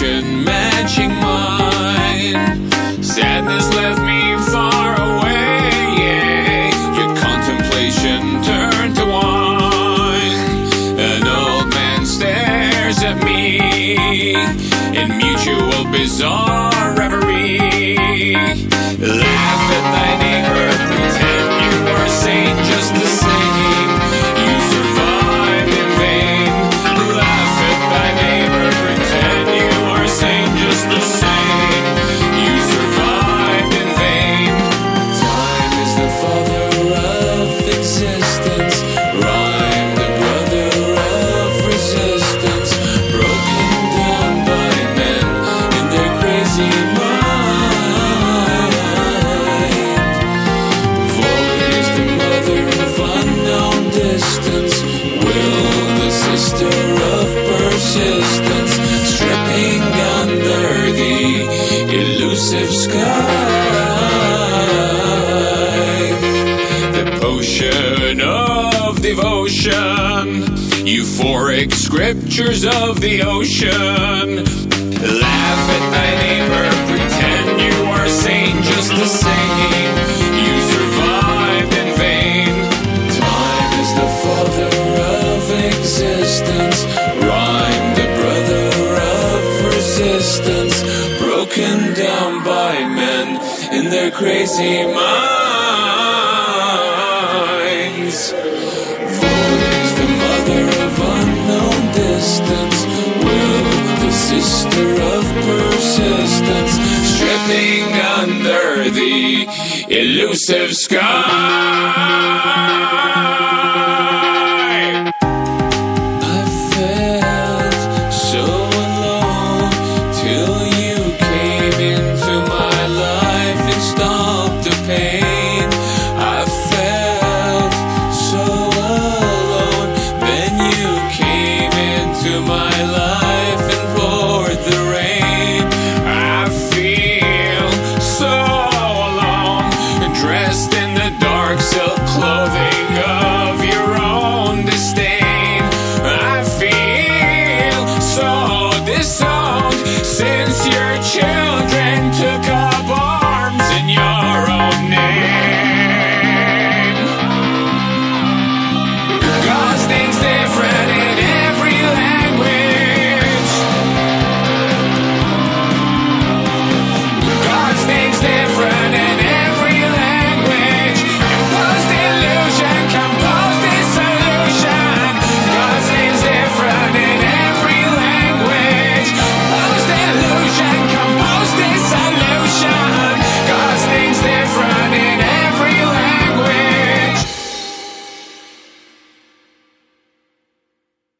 reflection matching mine. Sadness left me far away. Your contemplation turned to wine. An old man stares at me in mutual bizarre reverie. Laugh The of devotion, euphoric scriptures of the ocean. Laugh at thy neighbor, pretend you are sane just the same. You survived in vain. Time is the father of existence. Rhyme, the brother of resistance. Broken down by men in their crazy minds. Will, the sister of persistence. Stripping under the elusive sky. dark silk clothing.